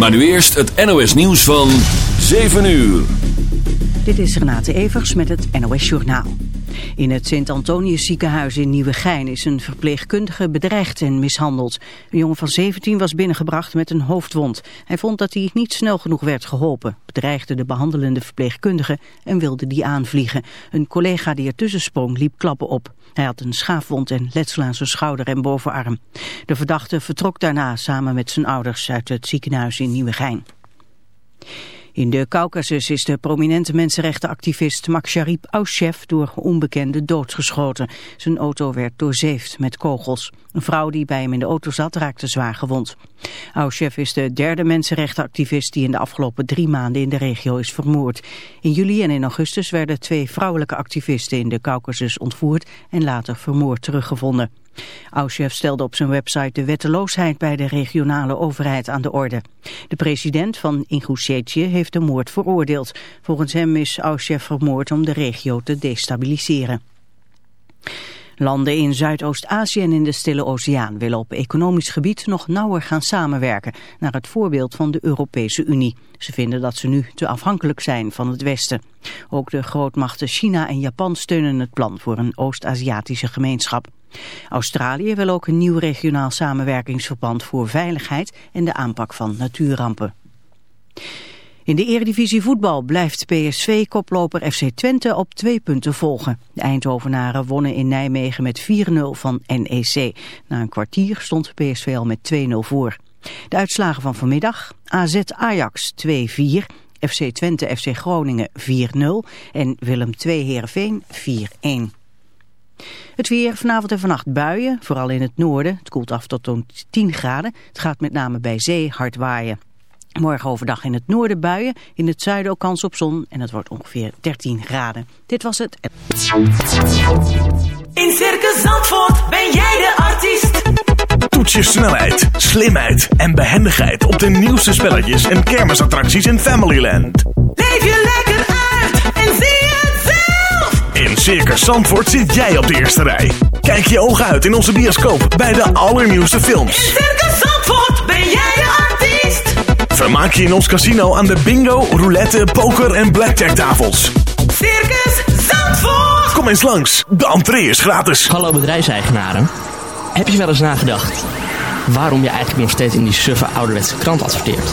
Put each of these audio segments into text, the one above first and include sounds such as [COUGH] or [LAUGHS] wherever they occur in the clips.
Maar nu eerst het NOS nieuws van 7 uur. Dit is Renate Evers met het NOS Journaal. In het Sint-Antonius ziekenhuis in Nieuwegein is een verpleegkundige bedreigd en mishandeld. Een jongen van 17 was binnengebracht met een hoofdwond. Hij vond dat hij niet snel genoeg werd geholpen, bedreigde de behandelende verpleegkundige en wilde die aanvliegen. Een collega die ertussen sprong liep klappen op. Hij had een schaafwond en letsel aan zijn schouder en bovenarm. De verdachte vertrok daarna samen met zijn ouders uit het ziekenhuis in Nieuwegein. In de Caucasus is de prominente mensenrechtenactivist Maksharip Auschev door onbekenden doodgeschoten. Zijn auto werd doorzeefd met kogels. Een vrouw die bij hem in de auto zat raakte zwaar gewond. Auschev is de derde mensenrechtenactivist die in de afgelopen drie maanden in de regio is vermoord. In juli en in augustus werden twee vrouwelijke activisten in de Caucasus ontvoerd en later vermoord teruggevonden. Auschef stelde op zijn website de wetteloosheid bij de regionale overheid aan de orde. De president van Ingushetie heeft de moord veroordeeld. Volgens hem is Auschef vermoord om de regio te destabiliseren. Landen in Zuidoost-Azië en in de Stille Oceaan willen op economisch gebied nog nauwer gaan samenwerken, naar het voorbeeld van de Europese Unie. Ze vinden dat ze nu te afhankelijk zijn van het Westen. Ook de grootmachten China en Japan steunen het plan voor een Oost-Aziatische gemeenschap. Australië wil ook een nieuw regionaal samenwerkingsverband voor veiligheid en de aanpak van natuurrampen. In de eredivisie voetbal blijft PSV-koploper FC Twente op twee punten volgen. De Eindhovenaren wonnen in Nijmegen met 4-0 van NEC. Na een kwartier stond PSV al met 2-0 voor. De uitslagen van vanmiddag, AZ Ajax 2-4, FC Twente FC Groningen 4-0 en Willem II Heerenveen 4-1. Het weer vanavond en vannacht buien, vooral in het noorden. Het koelt af tot 10 graden. Het gaat met name bij zee hard waaien. Morgen overdag in het noorden buien, in het zuiden ook kans op zon en het wordt ongeveer 13 graden. Dit was het. In Circus Zandvoort ben jij de artiest. Toets je snelheid, slimheid en behendigheid op de nieuwste spelletjes en kermisattracties in Familyland. Leef je lekker uit en zie het zelf. In Circus Zandvoort zit jij op de eerste rij. Kijk je ogen uit in onze bioscoop bij de allernieuwste films. In Circus Zandvoort ben jij de artiest. Vermaak je in ons casino aan de bingo, roulette, poker en blackjack tafels. Circus Zandvoort. Kom eens langs, de entree is gratis. Hallo bedrijfseigenaren. Heb je wel eens nagedacht waarom je eigenlijk nog steeds in die suffe ouderwetse krant adverteert?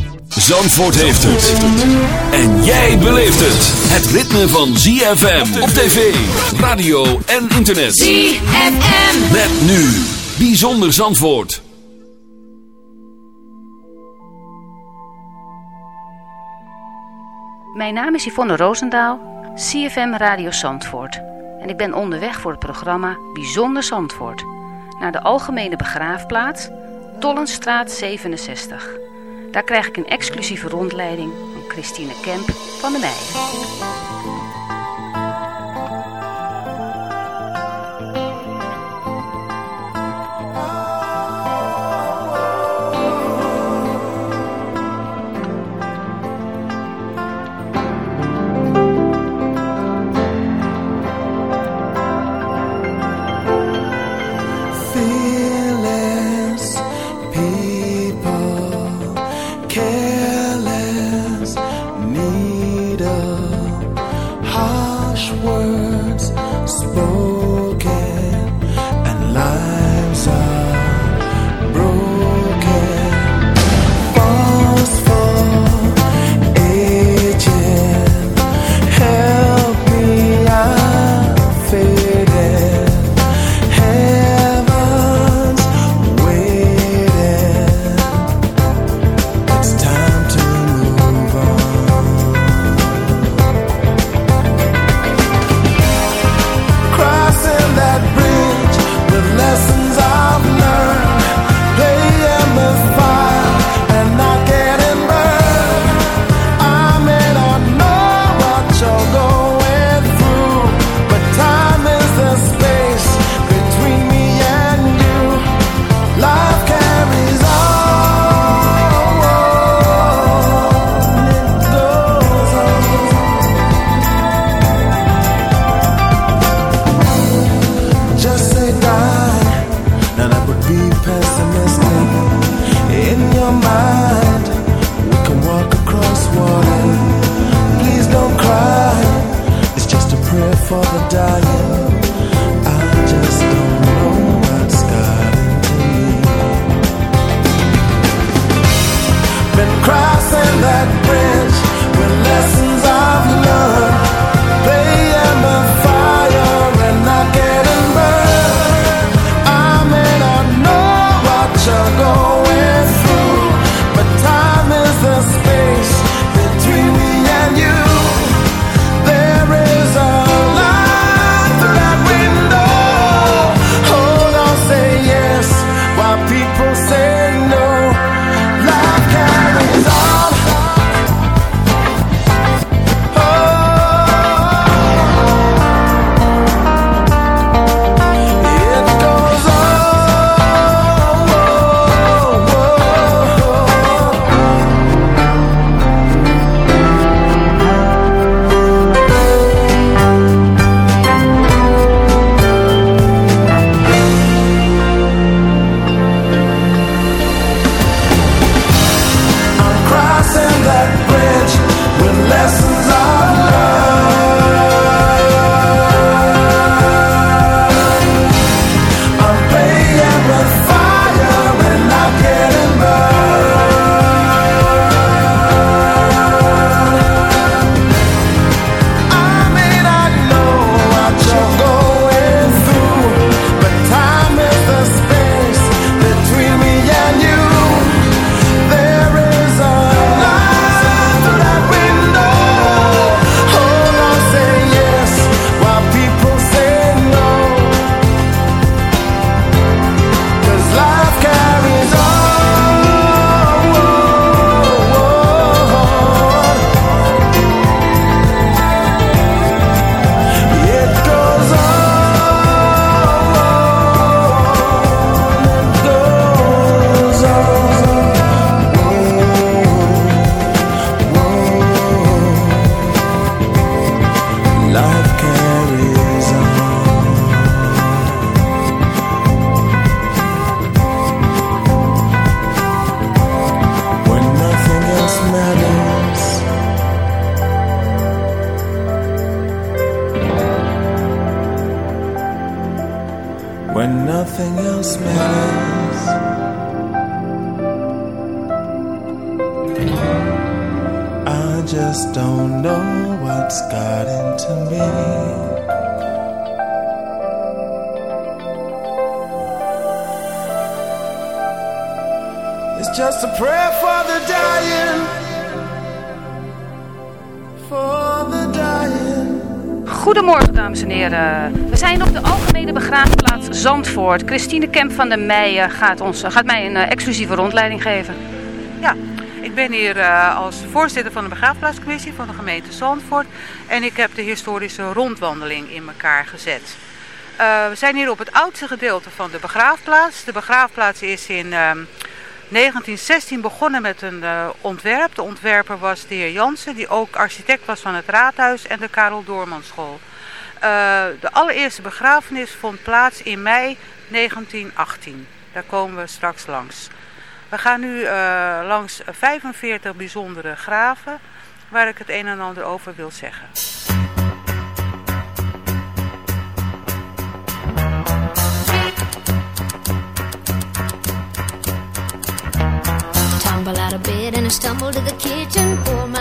Zandvoort heeft het. En jij beleeft het. Het ritme van ZFM op tv, radio en internet. ZFM. Met nu. Bijzonder Zandvoort. Mijn naam is Yvonne Roosendaal, CFM Radio Zandvoort. En ik ben onderweg voor het programma Bijzonder Zandvoort. Naar de Algemene Begraafplaats, Tollenstraat 67. Daar krijg ik een exclusieve rondleiding van Christine Kemp van de Meijen. Christine Kemp van der Meijen gaat, ons, gaat mij een eh, exclusieve rondleiding geven. Ja, ik ben hier eh, als voorzitter van de begraafplaatscommissie van de gemeente Zandvoort. En ik heb de historische rondwandeling in elkaar gezet. Eh, we zijn hier op het oudste gedeelte van de begraafplaats. De begraafplaats is in ehm, 1916 begonnen met een ontwerp. De ontwerper was de heer Jansen, die ook architect was van het raadhuis en de Karel Doormanschool. Eh, de allereerste begrafenis vond plaats in mei 1918. Daar komen we straks langs. We gaan nu eh, langs 45 bijzondere graven waar ik het een en ander over wil zeggen. Bed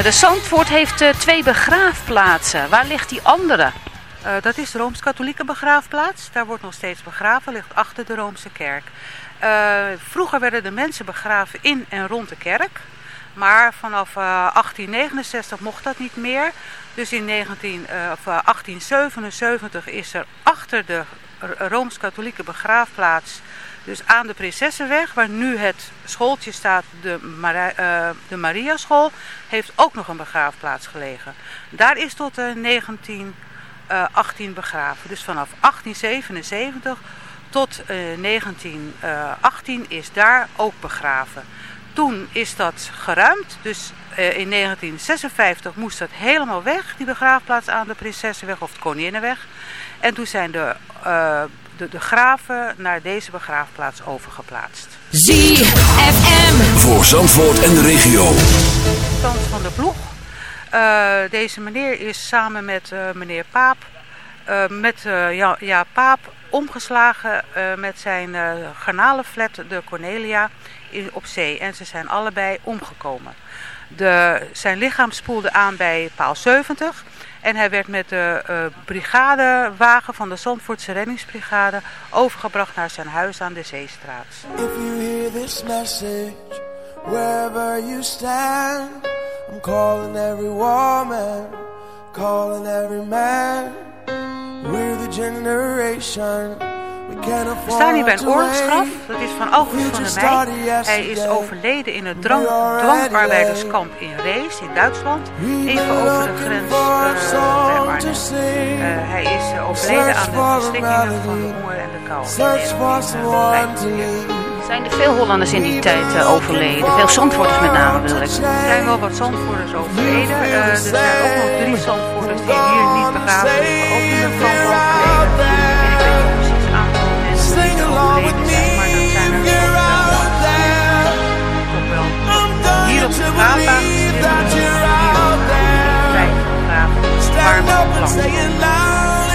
De Zandvoort heeft eh, twee begraafplaatsen. Waar ligt die andere? Eh, dat is de Rooms-Katholieke begraafplaats. Daar wordt nog steeds begraven, ligt achter de Roomse kerk. Eh, vroeger werden de mensen begraven in en rond de kerk. Maar vanaf eh, 1869 mocht dat niet meer. Dus in 19, eh, of, eh, 1877 is er achter de Rooms-Katholieke begraafplaats, dus aan de Prinsessenweg, waar nu het schooltje staat, de, Mari- eh, de Mariaschool, heeft ook nog een begraafplaats gelegen. Daar is tot eh, 1918 begraven. Dus vanaf 1877 tot eh, 1918 is daar ook begraven. Toen is dat geruimd, dus eh, in 1956 moest dat helemaal weg, die begraafplaats aan de Prinsessenweg of de Koninginnenweg. En toen zijn de, eh, de, de graven naar deze begraafplaats overgeplaatst. ZFM. Voor Zandvoort en de regio. Frans van der Ploeg. Eh, deze meneer is samen met eh, meneer Paap, eh, met eh, ja, ja, Paap omgeslagen uh, met zijn uh, garnalenflat de Cornelia in, op zee. En ze zijn allebei omgekomen. De, zijn lichaam spoelde aan bij paal 70. En hij werd met de uh, brigadewagen van de Zandvoortse reddingsbrigade overgebracht naar zijn huis aan de Zeestraat. If you hear this message, wherever you stand, I'm calling every woman, calling every man. We're the generation We staan hier bij een oorlogsgraf. Dat is van August van der Meij. Hij is overleden in het drang, dwangarbeiderskamp in Rees in Duitsland. Even over de grens uh, bij Arnhem. Uh, hij is uh, overleden aan de verstikkingen van de honger en de kou. Zijn er veel Hollanders in die tijd uh, overleden? Veel Zandvoorters met name wil ik. Er zijn wel wat Zandvoorters overleden. Uh, er zijn ook nog drie Zandvoorters die hier niet begraven liggen. Ook in de kamp overleden. Believe that you're out there.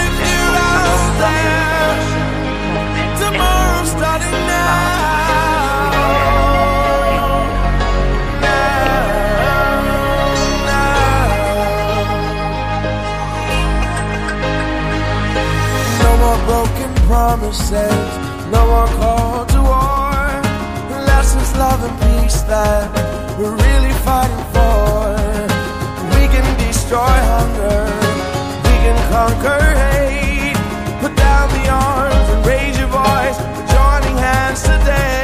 If you're out there. Tomorrow's starting now. Now, now. No more broken promises, no more call. It's love and peace that we're really fighting for. We can destroy hunger, we can conquer hate. Put down the arms and raise your voice. Joining hands today.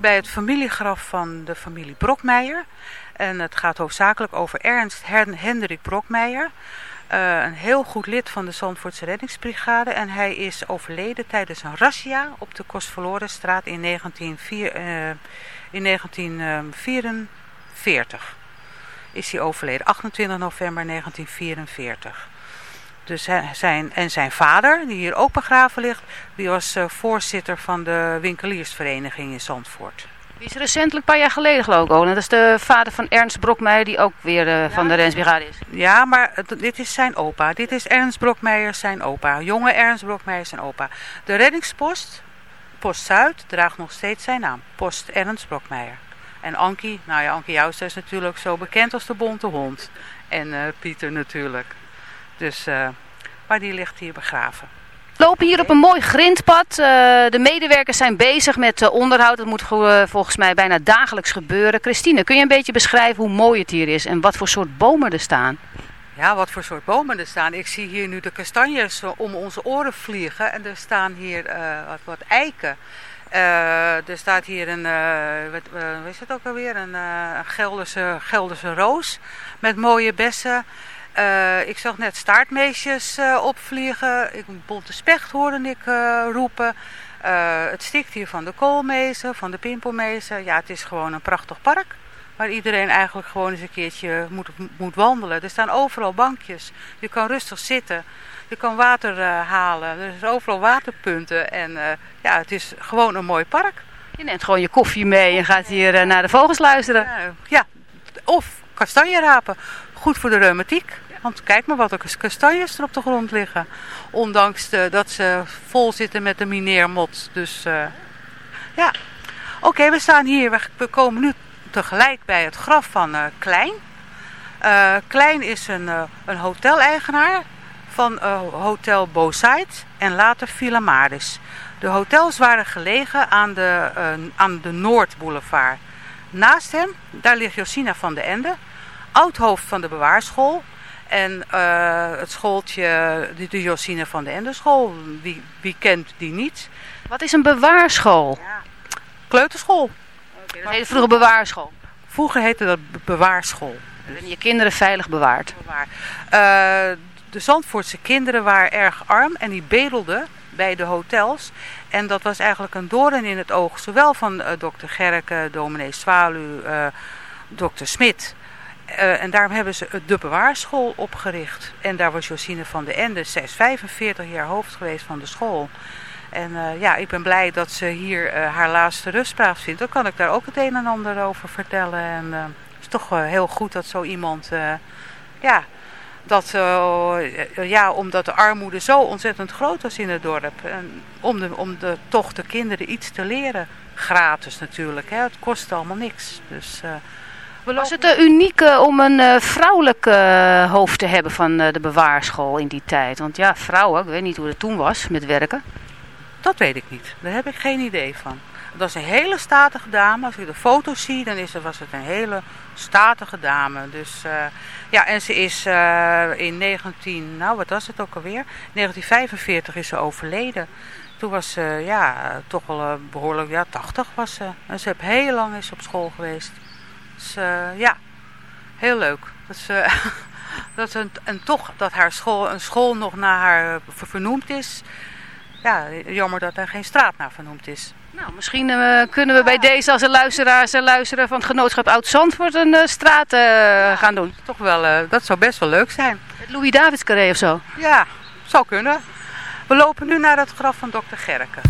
Bij het familiegraf van de familie Brokmeijer. En het gaat hoofdzakelijk over Ernst Hendrik Brokmeijer. Uh, een heel goed lid van de Zandvoortse reddingsbrigade. En hij is overleden tijdens een razzia op de Kostverlorenstraat in, 1904, uh, in 1944. Is hij overleden, 28 november 1944. Dus zijn, en zijn vader, die hier ook begraven ligt, die was eh, voorzitter van de winkeliersvereniging in Zandvoort. Die is recentelijk, een paar jaar geleden geloof ik ook. Dat is de vader van Ernst Brokmeijer, die ook weer eh, van de Rensbrigade is. Ja, maar dit is zijn opa. Dit is Ernst Brokmeijer, zijn opa. Jonge Ernst Brokmeijer, zijn opa. De reddingspost, Post Zuid, draagt nog steeds zijn naam. Post Ernst Brokmeijer. En Ankie, nou ja, Ankie Jouster is natuurlijk zo bekend als de bonte hond. En eh, Pieter natuurlijk. Dus, eh, maar die ligt hier begraven. We lopen hier op een mooi grindpad. Eh, de medewerkers zijn bezig met onderhoud. Dat moet ge- volgens mij bijna dagelijks gebeuren. Christine, kun je een beetje beschrijven hoe mooi het hier is en wat voor soort bomen er staan? Ja, wat voor soort bomen er staan. Ik zie hier nu de kastanjes om onze oren vliegen. En er staan hier wat, wat eiken. Eh, er staat hier een, eh wat, eh, is het ook alweer? Een, Gelderse, Gelderse roos met mooie bessen. Ik zag net staartmeesjes opvliegen. Ik, bonte specht hoorde ik roepen. Het stikt hier van de koolmezen, van de pimpelmezen. Ja, het is gewoon een prachtig park. Waar iedereen eigenlijk gewoon eens een keertje moet, moet wandelen. Er staan overal bankjes. Je kan rustig zitten. Je kan water eh, halen. Er zijn overal waterpunten. En eh, ja, het is gewoon een mooi park. Je neemt gewoon je koffie mee en gaat hier eh, naar de vogels luisteren. Ja, ja, of kastanje rapen. Goed voor de reumatiek. Want kijk maar wat er kastanjes er op de grond liggen. Ondanks dat ze vol zitten met de mineermot. Dus ja. Oké, we staan hier. We- komen nu tegelijk bij het graf van Klein. Klein is een, een hoteleigenaar van eh, Hotel Bosait en later Villa Maris. De hotels waren gelegen aan de, eh, aan de Noordboulevard. Naast hem, daar ligt Josina van de Ende, oud-hoofd van de bewaarschool. En eh, het schooltje, de, Josina van de Ende school, wie, wie kent die niet? Wat is een bewaarschool? Kleuterschool. Dat heette vroeger bewaarschool. Vroeger heette dat be- bewaarschool. En je kinderen veilig bewaard. Bewaar. De Zandvoortse kinderen waren erg arm en die bedelden bij de hotels. En dat was eigenlijk een doorn in het oog, zowel van eh, dokter Gerke, dominee Zwalu, eh dokter Smit. Eh, en daarom hebben ze de bewaarschool opgericht. En daar was Josine van de Ende, zij is 45 jaar hoofd geweest van de school. En ja, ik ben blij dat ze hier haar laatste rustplaats vindt. Dan kan ik daar ook het een en ander over vertellen. En het is toch heel goed dat zo iemand, ja, dat, eh, ja, omdat de armoede zo ontzettend groot was in het dorp. En om, de, om de, toch de kinderen iets te leren. Gratis natuurlijk, hè. het kost allemaal niks. Dus, eh, Was het eh, uniek om een eh, vrouwelijk hoofd te hebben van de bewaarschool in die tijd? Want ja, vrouwen, ik weet niet hoe het toen was met werken. Dat weet ik niet. Daar heb ik geen idee van. Dat is een hele statige dame. Als je de foto's ziet, dan is het, was het een hele statige dame. Dus eh, ja, en ze is eh, in 19, nou wat was het ook alweer? 1945 is ze overleden. Toen was ze ja, toch wel eh, behoorlijk, ja 80 was ze. En ze heeft heel lang is op school geweest. Dus ja, heel leuk. Dat ze, [LAUGHS] dat ze, en toch dat haar school, een school nog naar haar ver- vernoemd is. Ja, jammer dat er geen straat naar vernoemd is. Nou, misschien eh, kunnen we bij deze als er luisteraars en luisteren van het genootschap Oud-Zandvoort een eh, straat eh, gaan doen. Toch wel, dat zou best wel leuk zijn. Het Louis Davids Carré of zo. Ja, zou kunnen. We lopen nu naar het graf van dokter Gerke.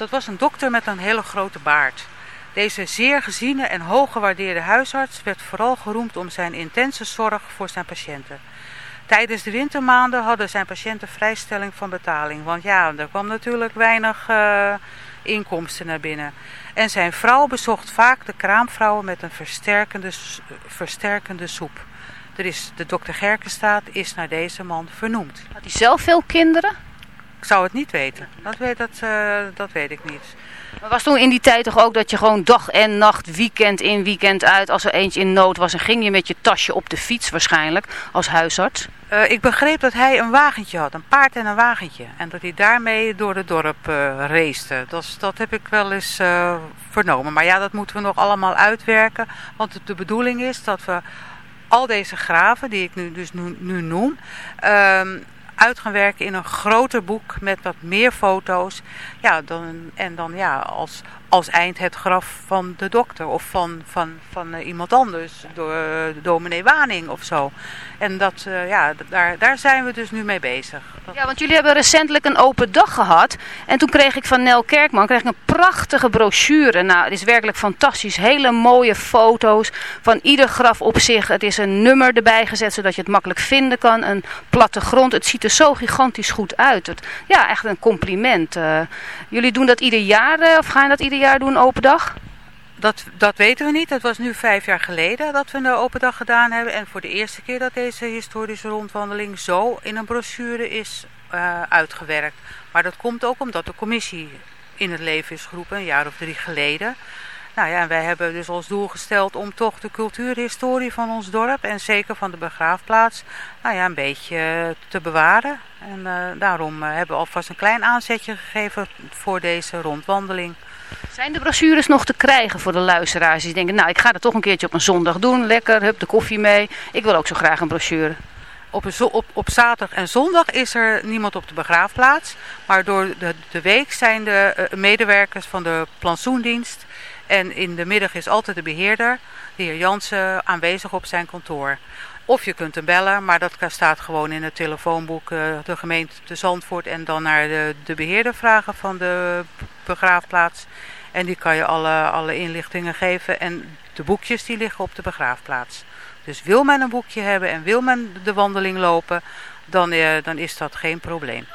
Dat was een dokter met een hele grote baard. Deze zeer geziene en hoog gewaardeerde huisarts werd vooral geroemd om zijn intense zorg voor zijn patiënten. Tijdens de wintermaanden hadden zijn patiënten vrijstelling van betaling. Want ja, er kwam natuurlijk weinig eh, inkomsten naar binnen. En zijn vrouw bezocht vaak de kraamvrouwen met een versterkende, versterkende soep. Er is, de dokter Gerkenstaat is naar deze man vernoemd. Had hij zelf veel kinderen? Ik zou het niet weten. Dat weet, dat, eh, dat weet ik niet. Maar was toen in die tijd toch ook dat je gewoon dag en nacht, weekend in, weekend uit, als er eentje in nood was, en ging je met je tasje op de fiets waarschijnlijk, als huisarts? Eh, ik begreep dat hij een wagentje had, een paard en een wagentje. En dat hij daarmee door het dorp eh race. Dat, dat heb ik wel eens vernomen. Maar ja, dat moeten we nog allemaal uitwerken. Want de, de bedoeling is dat we al deze graven, die ik nu, dus nu, nu noem, ehm, uit gaan werken in een groter boek met wat meer foto's. Ja, dan, en dan ja, als, als eind het graf van de dokter of van, van, van eh, iemand anders, door eh, dominee Waning of zo. En dat, eh, ja, daar, daar zijn we dus nu mee bezig. Ja, want jullie hebben recentelijk een open dag gehad. En toen kreeg ik van Nel Kerkman kreeg ik een prachtige brochure. Nou, het is werkelijk fantastisch. Hele mooie foto's van ieder graf op zich. Het is een nummer erbij gezet, zodat je het makkelijk vinden kan. Een plattegrond. Het ziet er zo gigantisch goed uit. Het, ja, echt een compliment. Jullie doen dat ieder jaar, of gaan dat ieder jaar doen, open dag? Dat, dat weten we niet. Het was nu vijf jaar geleden dat we een open dag gedaan hebben. En voor de eerste keer dat deze historische rondwandeling zo in een brochure is eh, uitgewerkt. Maar dat komt ook omdat de commissie in het leven is geroepen, een jaar of drie geleden. Nou ja, en wij hebben dus als doel gesteld om toch de cultuurhistorie van ons dorp en zeker van de begraafplaats, nou ja, een beetje te bewaren. En eh, daarom eh, hebben we alvast een klein aanzetje gegeven voor deze rondwandeling. Zijn de brochures nog te krijgen voor de luisteraars die denken, nou ik ga dat toch een keertje op een zondag doen. Lekker, hup de koffie mee. Ik wil ook zo graag een brochure. Op, een op, op zaterdag en zondag is er niemand op de begraafplaats. Maar door de, de week zijn de eh, medewerkers van de plantsoendienst. En in de middag is altijd de beheerder, de heer Jansen, aanwezig op zijn kantoor. Of je kunt hem bellen, maar dat staat gewoon in het telefoonboek eh, de gemeente te Zandvoort. En dan naar de, de beheerder vragen van de begraafplaats. En die kan je alle, alle inlichtingen geven. En de boekjes die liggen op de begraafplaats. Dus wil men een boekje hebben en wil men de wandeling lopen, dan, eh, dan is dat geen probleem.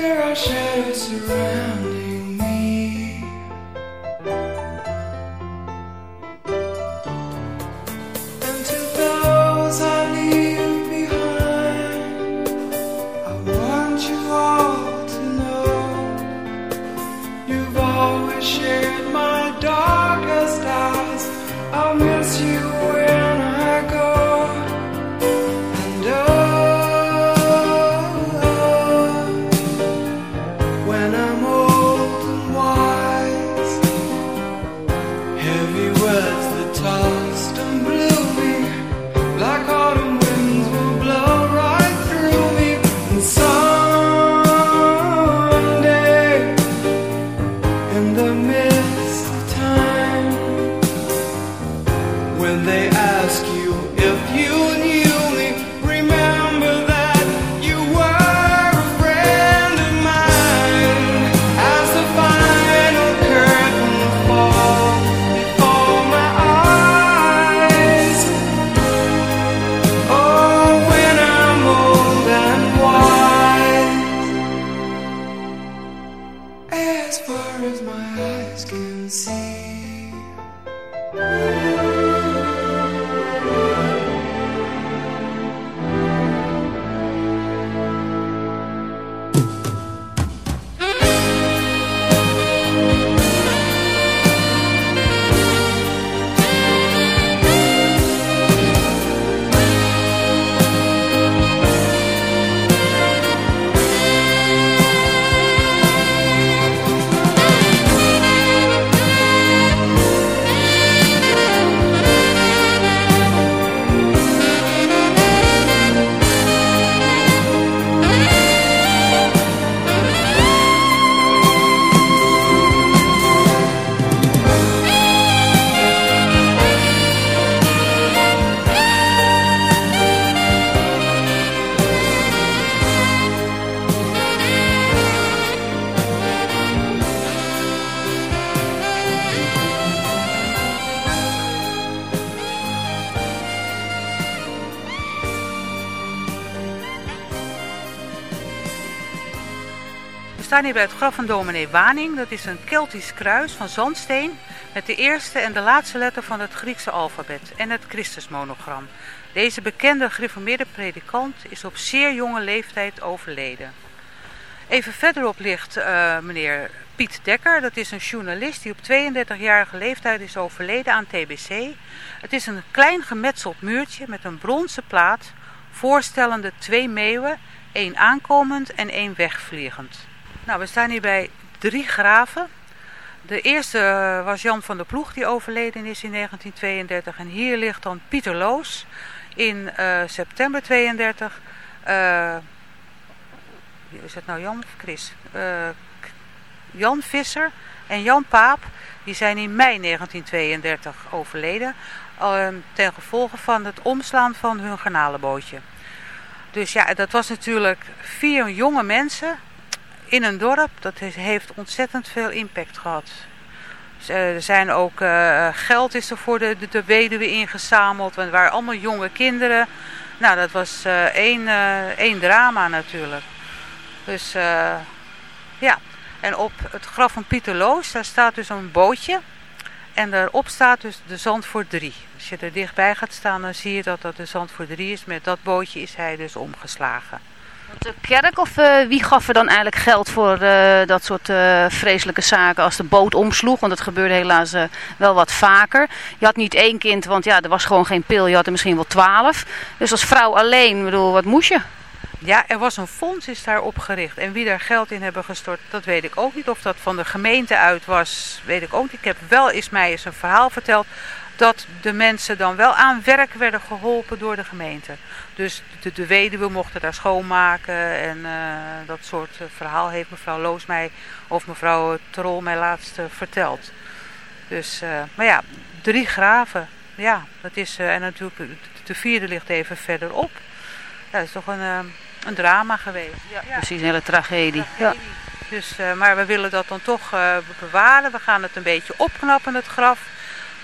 There are shadows surrounding Hier bij het graf van dominee Waning. Dat is een Keltisch kruis van zandsteen met de eerste en de laatste letter van het Griekse alfabet en het Christusmonogram. Deze bekende gereformeerde predikant is op zeer jonge leeftijd overleden. Even verderop ligt eh, meneer Piet Dekker. Dat is een journalist die op 32-jarige leeftijd is overleden aan TBC. Het is een klein gemetseld muurtje met een bronzen plaat voorstellende twee meeuwen, één aankomend en één wegvliegend. Nou, we staan hier bij drie graven. De eerste eh, was Jan van der Ploeg, die overleden is in 1932. En hier ligt dan Pieter Loos in eh, september 32. Eh, wie is het nou Jan of Chris? Eh, Jan Visser en Jan Paap, die zijn in mei 1932 overleden. eh, ten gevolge van het omslaan van hun garnalenbootje. Dus ja, dat was natuurlijk vier jonge mensen in een dorp. Dat heeft ontzettend veel impact gehad. Eh, er zijn ook eh, geld is er voor de, de, weduwe ingezameld. Want er waren allemaal jonge kinderen. Nou, dat was eh, één, één drama natuurlijk. Dus ja. En op het graf van Pieter Loos, daar staat dus een bootje. En daarop staat dus de Zandvoort 3. Als je er dichtbij gaat staan, dan zie je dat dat de Zandvoort 3 is. Met dat bootje is hij dus omgeslagen. De kerk of eh, wie gaf er dan eigenlijk geld voor eh, dat soort eh, vreselijke zaken als de boot omsloeg? Want dat gebeurde helaas eh, wel wat vaker. Je had niet één kind, want ja, er was gewoon geen pil. Je had er misschien wel twaalf. Dus als vrouw alleen, bedoel, wat moest je? Ja, er was een fonds is daar opgericht. En wie daar geld in hebben gestort, dat weet ik ook niet. Of dat van de gemeente uit was, weet ik ook niet. Ik heb wel eens mij eens een verhaal verteld dat de mensen dan wel aan werk werden geholpen door de gemeente. Dus de, de weduwe mochten daar schoonmaken en eh, dat soort eh, verhaal heeft mevrouw Loos mij of mevrouw Trol mij laatst eh, verteld. Dus, maar ja, drie graven. Ja, dat is, en natuurlijk de, de vierde ligt even verderop. Ja, dat is toch een, een drama geweest. Ja, ja. Precies, een hele tragedie. Ja. Dus, maar we willen dat dan toch bewaren. We gaan het een beetje opknappen, het graf.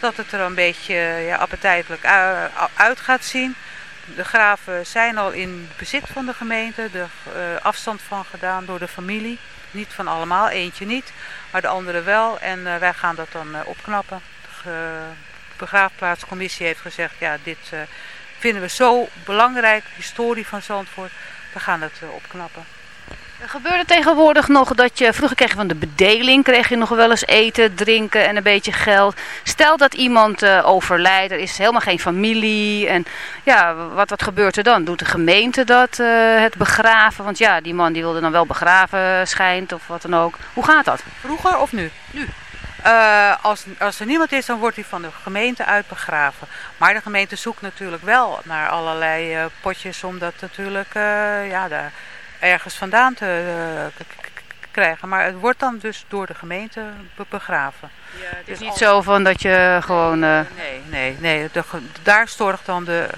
Dat het er een beetje ja, appetijtelijk uit gaat zien. De graven zijn al in bezit van de gemeente. Er eh, afstand van gedaan door de familie. Niet van allemaal, eentje niet. Maar de andere wel. En eh, wij gaan dat dan eh, opknappen. De begraafplaatscommissie heeft gezegd, ja, dit vinden we zo belangrijk, historie van Zandvoort. We gaan het opknappen. Gebeurde tegenwoordig nog dat je, vroeger kreeg je van de bedeling, kreeg je nog wel eens eten, drinken en een beetje geld. Stel dat iemand eh, overlijdt, er is helemaal geen familie en ja, wat, wat gebeurt er dan? Doet de gemeente dat, eh, het begraven? Want ja, die man die wilde dan wel begraven schijnt of wat dan ook. Hoe gaat dat? Vroeger of nu? Nu. Eh, als, als er niemand is, dan wordt hij van de gemeente uit begraven. Maar de gemeente zoekt natuurlijk wel naar allerlei potjes om dat natuurlijk ja, daar ergens vandaan te eh, krijgen. Maar het wordt dan dus door de gemeente be- begraven. Het is niet zo van dat je gewoon... eh, Nee, nee, nee. De, daar zorgt dan de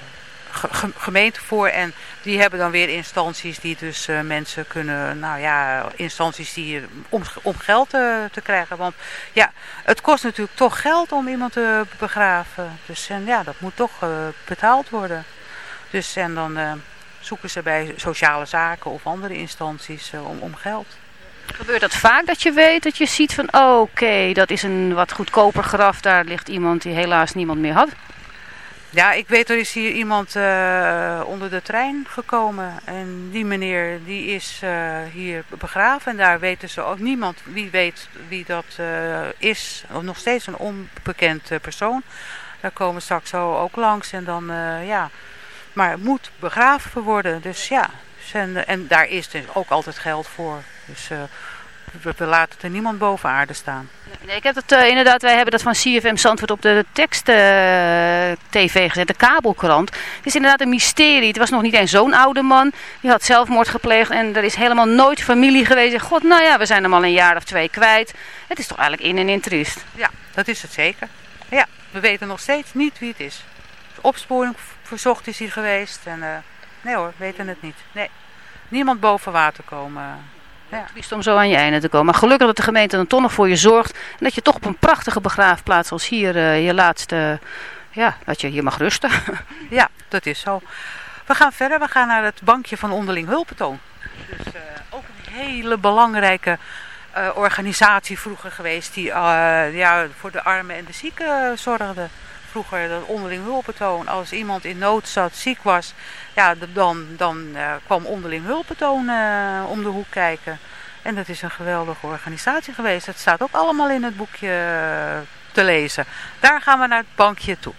ge- ge- gemeente voor. En die hebben dan weer instanties die dus eh, mensen kunnen, nou ja, instanties die om, om geld te krijgen. Want ja, het kost natuurlijk toch geld om iemand te begraven. Dus en ja, dat moet toch betaald worden. Dus en dan zoeken ze bij sociale zaken of andere instanties eh, om, om geld. Gebeurt dat vaak dat je weet dat je ziet van oh, oké, dat is een wat goedkoper graf, daar ligt iemand die helaas niemand meer had? Ja, ik weet er is hier iemand eh, onder de trein gekomen. En die meneer die is eh, hier begraven. En daar weten ze ook niemand wie weet wie dat is. Of nog steeds een onbekend persoon. Daar komen straks zo ook langs. En dan, ja. Maar het moet begraven worden. Dus ja. En, en daar is dus ook altijd geld voor. Dus eh, we, we laten er niemand boven aarde staan. Nee, ik heb het eh, inderdaad, wij hebben dat van CFM Zandvoort op de tekst eh, tv gezet, de kabelkrant. Het is inderdaad een mysterie. Het was nog niet eens zo'n oude man. Die had zelfmoord gepleegd en er is helemaal nooit familie geweest. God, nou ja, we zijn hem al een jaar of twee kwijt. Het is toch eigenlijk in en in triest. Ja, dat is het zeker. Ja, we weten nog steeds niet wie het is. Opsporing verzocht is hier geweest. En, eh, nee hoor, we weten het niet. Nee. Niemand boven water komen. Ja. Triest om zo aan je einde te komen. Maar gelukkig dat de gemeente dan toch nog voor je zorgt. En dat je toch op een prachtige begraafplaats als hier eh, je laatste... Ja, dat je hier mag rusten. [LAUGHS] ja, dat is zo. We gaan verder. We gaan naar het bankje van onderling hulpentoon. Dus eh, ook een hele belangrijke organisatie vroeger geweest. Die ja, voor de armen en de zieken zorgde. Dat onderling hulpentoon. Als iemand in nood zat, ziek was. Ja, dan, dan eh, kwam onderling hulpentoon eh, om de hoek kijken. En dat is een geweldige organisatie geweest. Het staat ook allemaal in het boekje eh, te lezen. Daar gaan we naar het bankje toe.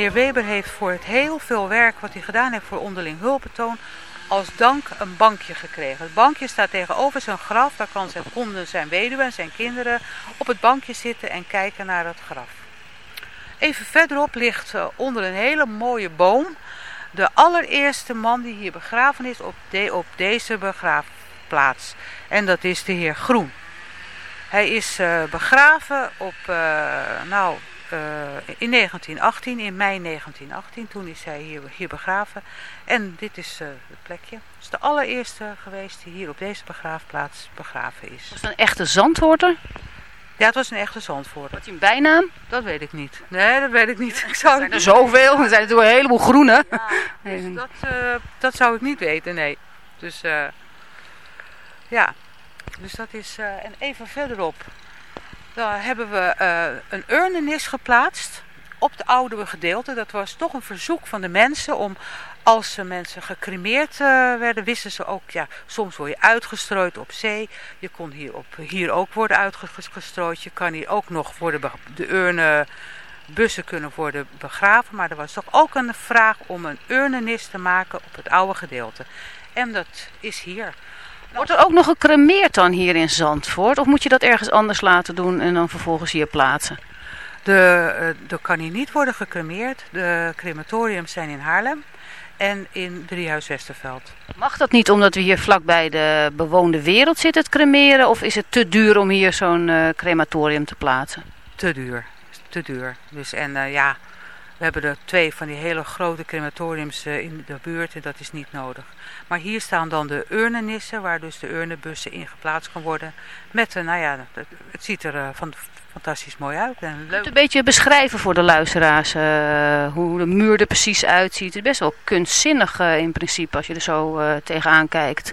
Meneer Weber heeft voor het heel veel werk wat hij gedaan heeft voor onderling hulpbetoon als dank een bankje gekregen. Het bankje staat tegenover zijn graf. Daar kan zijn, konden zijn weduwe en zijn kinderen op het bankje zitten en kijken naar het graf. Even verderop ligt uh, onder een hele mooie boom de allereerste man die hier begraven is op, op deze begraafplaats. En dat is de heer Groen. Hij is uh, begraven op, uh, nou, uh, in 1918, in mei 1918. Toen is hij hier, hier begraven. En dit is het plekje. Het is de allereerste geweest die hier op deze begraafplaats begraven is. Was het een echte zandhoorter? Ja, het was een echte zandvoorter. Had hij een bijnaam? Dat weet ik niet. Nee, dat weet ik niet. Ik zou er zijn er zoveel. Er zijn natuurlijk een heleboel groene. Ja, dus dat, uh, dat zou ik niet weten, nee. Dus ja, dus dat is... En even verderop, daar hebben we een urnenis geplaatst op de oudere gedeelte. Dat was toch een verzoek van de mensen om als mensen gecremeerd uh, werden, wisten ze ook, ja, soms word je uitgestrooid op zee. Je kon hier, op, hier ook worden uitgestrooid. Je kan hier ook nog worden, de urnen, bussen kunnen worden begraven. Maar er was toch ook een vraag om een urnenis te maken op het oude gedeelte. En dat is hier. Wordt er ook nog gecremeerd dan hier in Zandvoort? Of moet je dat ergens anders laten doen en dan vervolgens hier plaatsen? De, uh, er kan hier niet worden gecremeerd. De crematoriums zijn in Haarlem en in Driehuis Westerveld. Mag dat niet omdat we hier vlakbij de bewoonde wereld zitten, het cremeren? Of is het te duur om hier zo'n uh, crematorium te plaatsen? Te duur, te duur. Dus, en uh, ja, we hebben er twee van die hele grote crematoriums uh, in de buurt en dat is niet nodig. Maar hier staan dan de urnenissen, waar dus de urnenbussen in geplaatst kan worden. Met, nou ja, het, ziet er van, fantastisch mooi uit. En leuk. Een beetje beschrijven voor de luisteraars uh, hoe de muur er precies uitziet. Het is best wel kunstzinnig uh, in principe als je er zo uh, tegenaan kijkt.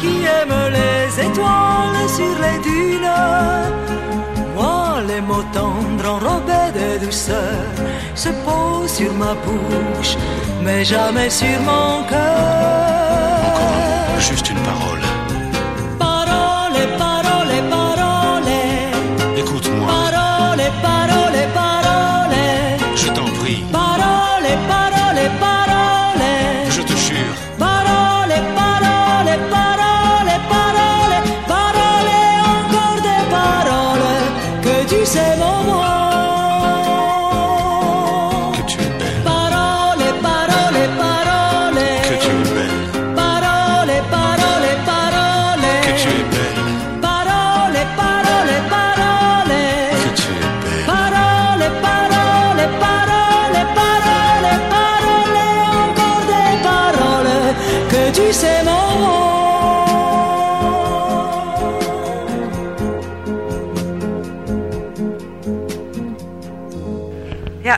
qui aime les étoiles sur les dunes. Moi, les mots tendres enrobés de douceur se posent sur ma bouche, mais jamais sur mon cœur. Juste une parole.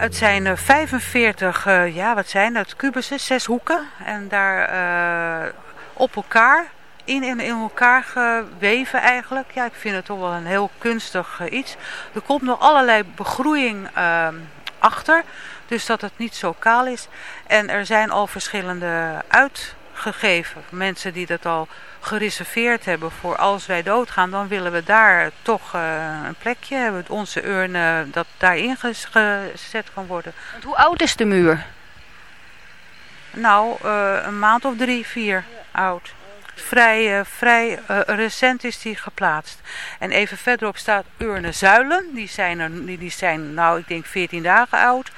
Het zijn eh, 45, eh, ja wat zijn het, kubussen, zes hoeken. En daar eh, op elkaar, in en in elkaar geweven eigenlijk. Ja, ik vind het toch wel een heel kunstig eh, iets. Er komt nog allerlei begroeiing achter, dus dat het niet zo kaal is. En er zijn al verschillende uitgegeven, mensen die dat al gereserveerd hebben voor als wij doodgaan, dan willen we daar toch eh, een plekje hebben. Onze urn eh, dat daarin gezet kan worden. Want hoe oud is de muur? Nou, eh, een maand of drie, vier oud. Vrij, eh, vrij recent is die geplaatst. En even verderop staat urne zuilen. Die zijn, er, die, die zijn nou, ik denk 14 dagen oud.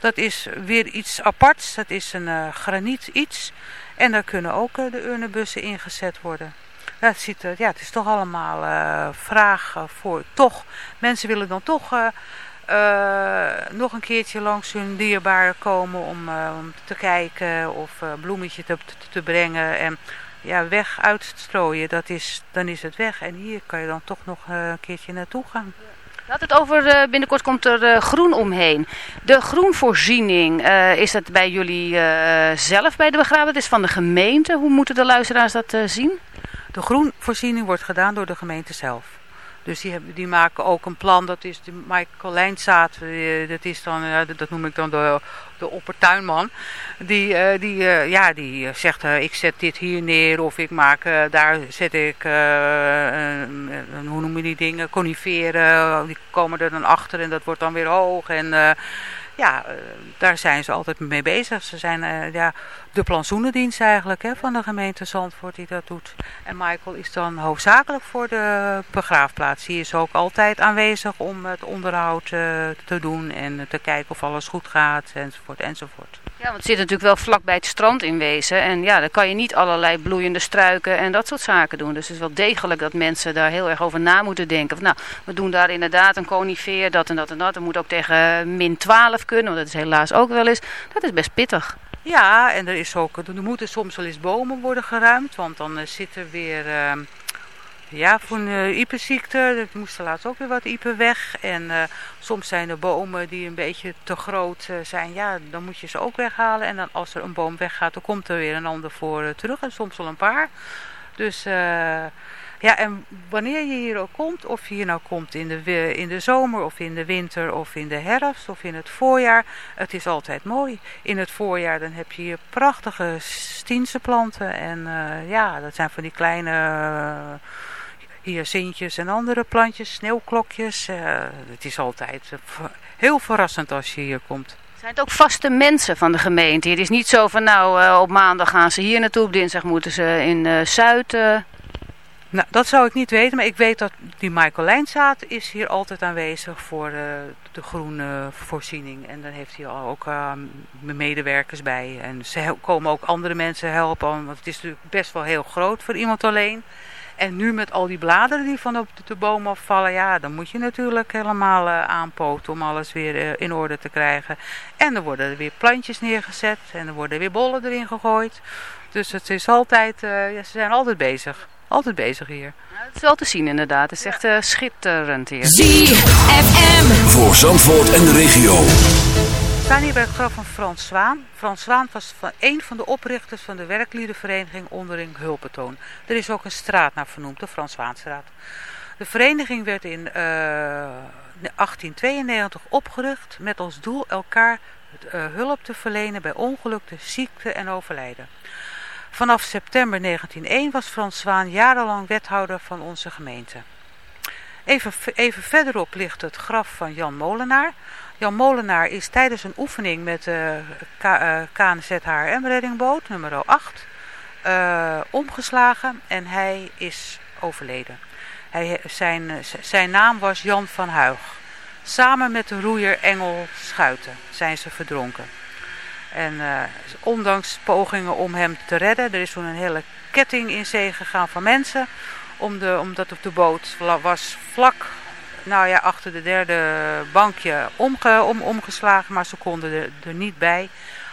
Dat is weer iets aparts. Dat is een eh, graniet iets. En daar kunnen ook eh, de urnebussen ingezet worden. Ja, het, ziet, ja, het is toch allemaal eh vraag eh, voor toch. Mensen willen dan toch nog een keertje langs hun dierbaren komen om, te kijken of bloemetje te, te, brengen. En ja, weg uit te strooien, dat is, dan is het weg. En hier kan je dan toch nog een keertje naartoe gaan. Laat het over, eh, binnenkort komt er eh, groen omheen. De groenvoorziening, eh, is dat bij jullie zelf bij de? Het is van de gemeente. Hoe moeten de luisteraars dat zien? De groenvoorziening wordt gedaan door de gemeente zelf. Dus die, hebben, die maken ook een plan, dat is de Michael Lijnzaad, dat is dan, dat noem ik dan de, de oppertuinman. Die, eh, die, eh, ja, die eh, zegt, ik zet dit hier neer of ik maak, daar zet ik, hoe noem je die dingen, coniferen, die komen er dan achter en dat wordt dan weer hoog. En ja, daar zijn ze altijd mee bezig. Ze zijn ja, de plantsoenendienst eigenlijk hè, van de gemeente Zandvoort die dat doet. En Michael is dan hoofdzakelijk voor de begraafplaats. Die is ook altijd aanwezig om het onderhoud eh, te doen en te kijken of alles goed gaat enzovoort enzovoort. Ja, want het zit natuurlijk wel vlak bij het strand in wezen. En ja, dan kan je niet allerlei bloeiende struiken en dat soort zaken doen. Dus het is wel degelijk dat mensen daar heel erg over na moeten denken. Van, nou, we doen daar inderdaad een conifeer, dat en dat en dat. Dat moet ook tegen min 12 kunnen, want dat is helaas ook wel eens. Dat is best pittig. Ja, en er, is ook, er moeten soms wel eens bomen worden geruimd, want dan eh, zit er weer... eh, ja, voor een uh, iepenziekte. Er moesten laatst ook weer wat iepen weg. En eh, soms zijn er bomen die een beetje te groot eh, zijn. Ja, dan moet je ze ook weghalen. En dan als er een boom weggaat, dan komt er weer een ander voor eh, terug. En soms wel een paar. Dus eh, ja, en wanneer je hier ook komt, of je hier nou komt in de, in de zomer of in de winter of in de herfst of in het voorjaar, het is altijd mooi. In het voorjaar dan heb je hier prachtige stiense planten en eh, ja, dat zijn van die kleine uh, en andere plantjes, sneeuwklokjes. Uh, het is altijd heel verrassend als je hier komt. Zijn het ook vaste mensen van de gemeente? Het is niet zo van nou op maandag gaan ze hier naartoe, op dinsdag moeten ze in uh, Zuid. Nou, dat zou ik niet weten, maar ik weet dat die Michael Lijnzaad is hier altijd aanwezig voor uh, de groene voorziening. En dan heeft hij ook uh, medewerkers bij. En ze komen ook andere mensen helpen, want het is natuurlijk best wel heel groot voor iemand alleen. En nu met al die bladeren die van op de boom afvallen, ja, dan moet je natuurlijk helemaal uh, aanpoten om alles weer uh, in orde te krijgen. En er worden er weer plantjes neergezet en er worden weer bollen erin gegooid. Dus het is altijd, ja, ze zijn altijd bezig. Altijd bezig hier. Nou, het is wel te zien inderdaad. Het is echt uh, schitterend hier. ZFM. Voor Zandvoort en de regio. We staan hier bij het graf van Frans Zwaan. Frans Zwaan was van een van de oprichters van de werkliedenvereniging Ondering Hulpetoon. Er is ook een straat naar vernoemd, de Frans Zwaanstraat. De vereniging werd in 1892 opgericht met als doel elkaar hulp te verlenen bij ongelukte, ziekte en overlijden. Vanaf september 1901 was Frans Zwaan jarenlang wethouder van onze gemeente. Even, even verderop ligt het graf van Jan Molenaar. Jan Molenaar is tijdens een oefening met de KNZHRM reddingboot nummer 8 uh, omgeslagen en hij is overleden. Hij, zijn, zijn naam was Jan van Huig. Samen met de roeier Engel Schuiten zijn ze verdronken. En uh, ondanks pogingen om hem te redden, er is toen een hele ketting in zee gegaan van mensen. Om de, omdat op de boot was vlak nou ja, achter de derde bankje om, omgeslagen, maar ze konden er, niet bij.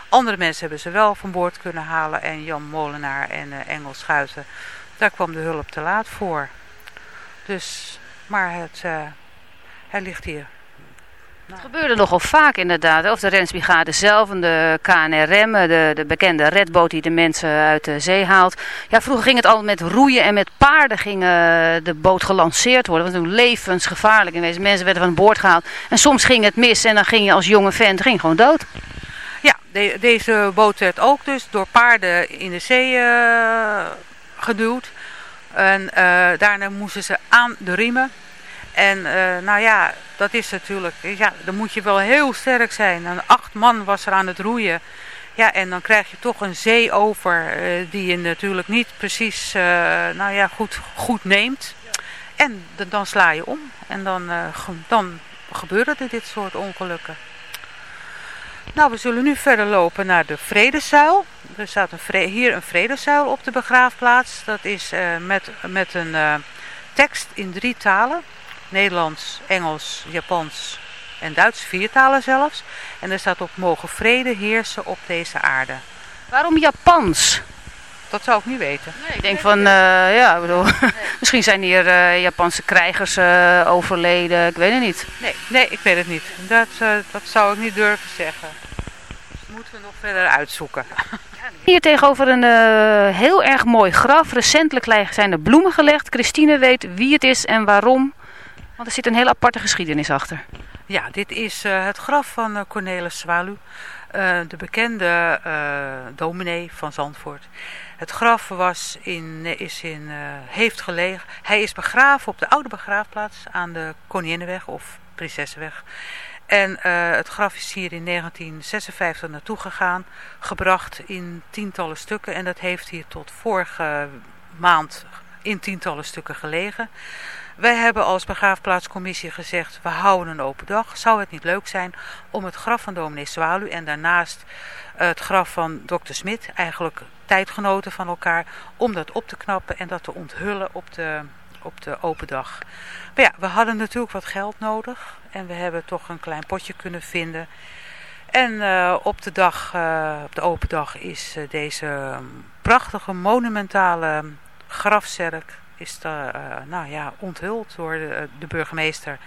Andere mensen hebben ze wel van boord kunnen halen en Jan Molenaar en uh, Engel Schuiten, daar kwam de hulp te laat voor. Dus, maar het, uh, hij ligt hier het gebeurde nogal vaak inderdaad. Of de Rensbrigade zelf en de KNRM, de, de bekende redboot die de mensen uit de zee haalt. Ja, vroeger ging het al met roeien en met paarden ging de boot gelanceerd worden. Was toen levensgevaarlijk. En deze mensen werden van boord gehaald. En soms ging het mis en dan ging je als jonge vent ging gewoon dood. Ja, deze boot werd ook dus door paarden in de zee uh, geduwd. En daarna moesten ze aan de riemen. En uh, nou ja, dat is natuurlijk, ja, dan moet je wel heel sterk zijn. En acht man was er aan het roeien. Ja, en dan krijg je toch een zee over uh, die je natuurlijk niet precies, uh, nou ja, goed, goed neemt. En dan sla je om. En dan, dan gebeuren er dit soort ongelukken. Nou, we zullen nu verder lopen naar de Vredezuil. Er staat een hier een Vredezuil op de begraafplaats. Dat is met, met een tekst in drie talen. Nederlands, Engels, Japans en Duits, vier talen zelfs. En er staat op mogen vrede heersen op deze aarde. Waarom Japans? Dat zou ik niet weten. Nee, ik denk van, uh, ja, bedoel, [LAUGHS] misschien zijn hier uh, Japanse krijgers uh, overleden, ik weet het niet. Nee, nee ik weet het niet. Dat, dat zou ik niet durven zeggen. Dat moeten we nog verder uitzoeken. Hier tegenover een heel erg mooi graf. Recentelijk zijn er bloemen gelegd. Christine weet wie het is en waarom. Want er zit een heel aparte geschiedenis achter. Ja, dit is uh, het graf van uh, Cornelis Zwalu, uh, de bekende dominee van Zandvoort. Het graf was in, is in, heeft gelegen. Hij is begraven op de oude begraafplaats aan de Koninginnenweg of Prinsessenweg. En het graf is hier in 1956 naartoe gegaan, gebracht in tientallen stukken. En dat heeft hier tot vorige maand in tientallen stukken gelegen. Wij hebben als begraafplaatscommissie gezegd, we houden een open dag. Zou het niet leuk zijn om het graf van dominee Zwalu en daarnaast het graf van dokter Smit, eigenlijk tijdgenoten van elkaar, om dat op te knappen en dat te onthullen op de, op de open dag. Maar ja, we hadden natuurlijk wat geld nodig en we hebben toch een klein potje kunnen vinden. En uh, op de dag, uh, op de open dag is deze prachtige monumentale grafzerk is de, uh, nou ja, onthuld door de, de, burgemeester,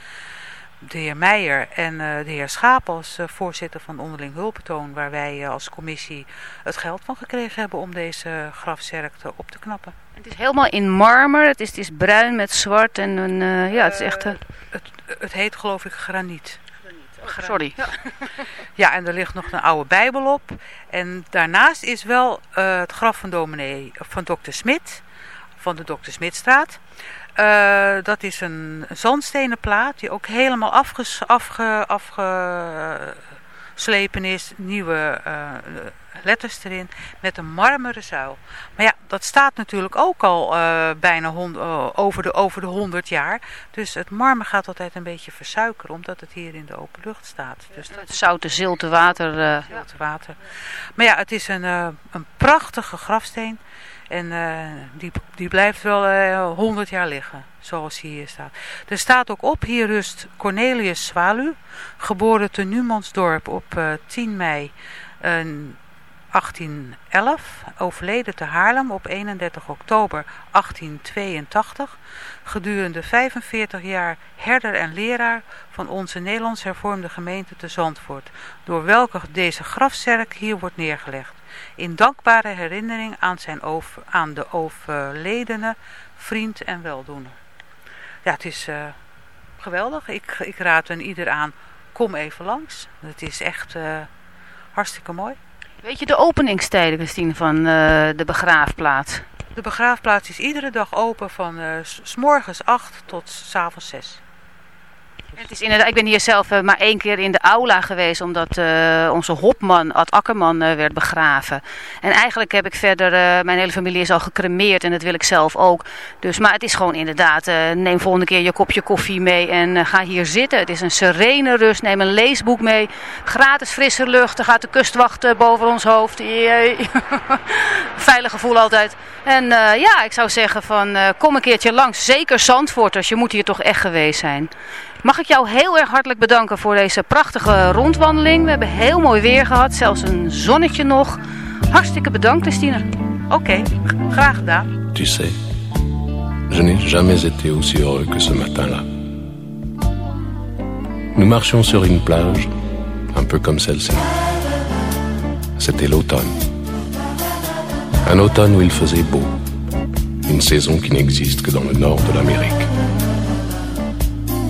de heer Meijer en uh, de heer Schaap als voorzitter van onderling hulpbetoon, waar wij als commissie het geld van gekregen hebben om deze grafzerk te, op te knappen. Het is helemaal in marmer, het is, het is bruin met zwart en een, ja, het is echt... Het, het heet geloof ik graniet. Oh, sorry. Ja. ja, en er ligt nog een oude bijbel op. En daarnaast is wel het graf van dominee, van dokter Smit van de Dr. Smitstraat. Uh, dat is een zandstenen plaat die ook helemaal afges, afge, afgeslepen is. Nieuwe uh, letters erin met een marmeren zuil. Maar ja, dat staat natuurlijk ook al uh, bijna hond, over, de, over de 100 jaar. Dus het marmer gaat altijd een beetje versuikeren omdat het hier in de open lucht staat. Dus het zoute zilte water. Zilte water. Maar ja, het is een, een prachtige grafsteen. En uh, die, die blijft wel uh, 100 jaar liggen, zoals hier staat. Er staat ook op, hier rust Cornelius Swalu, geboren te Numansdorp op uh, 10 mei 1811, overleden te Haarlem op 31 oktober 1882, gedurende 45 jaar herder en leraar van onze Nederlands hervormde gemeente te Zandvoort, door welke deze grafzerk hier wordt neergelegd in dankbare herinnering aan, zijn over, aan de overledene vriend en weldoener. ja, het is eh, geweldig. Ik, ik raad een ieder aan, kom even langs. Het is echt uh, hartstikke mooi. Weet je de openingstijden, Christine, van uh, de begraafplaats? De begraafplaats is iedere dag open van s morgens 8 tot s avonds 6. Het is inderdaad, ik ben hier zelf uh, maar één keer in de aula geweest omdat uh, onze hopman, Ad Akkerman, uh, werd begraven. En eigenlijk heb ik verder, mijn hele familie is al gecremeerd en dat wil ik zelf ook. Dus, maar het is gewoon inderdaad, neem volgende keer je kopje koffie mee en ga hier zitten. Het is een serene rust, neem een leesboek mee. Gratis frisse lucht, er gaat de kustwacht boven ons hoofd. [LAUGHS] Veilig gevoel altijd. En ja, ik zou zeggen van kom een keertje langs. Zeker Zandvoorters, je moet hier toch echt geweest zijn. Mag ik jou heel erg hartelijk bedanken voor deze prachtige rondwandeling. We hebben heel mooi weer gehad, zelfs een zonnetje nog. Hartstikke bedankt, Christine. Oké, okay, graag gedaan. Tu sais, je n'ai jamais été aussi heureux que ce matin-là. Nous marchions sur une plage, un peu comme celle-ci. C'était l'automne. Un automne où il faisait beau. Une saison qui n'existe que dans le nord de l'Amérique.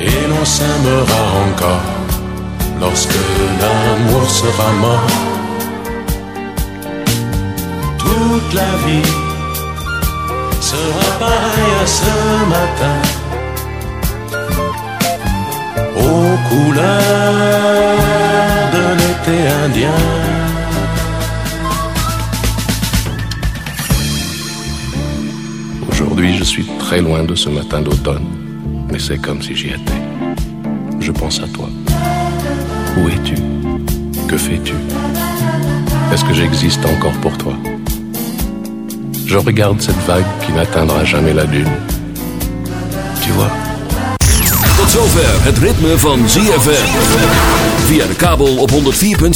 et l'on s'aimera encore lorsque l'amour sera mort. Toute la vie sera pareille à ce matin, aux couleurs de l'été indien. Aujourd'hui, je suis très loin de ce matin d'automne c'est comme si j'y étais. Je pense à toi. Où es-tu? Que fais-tu? Est-ce que j'existe encore pour toi? Je regarde cette vague qui n'atteindra jamais la dune. Tu vois? Tot. Via kabel op 104.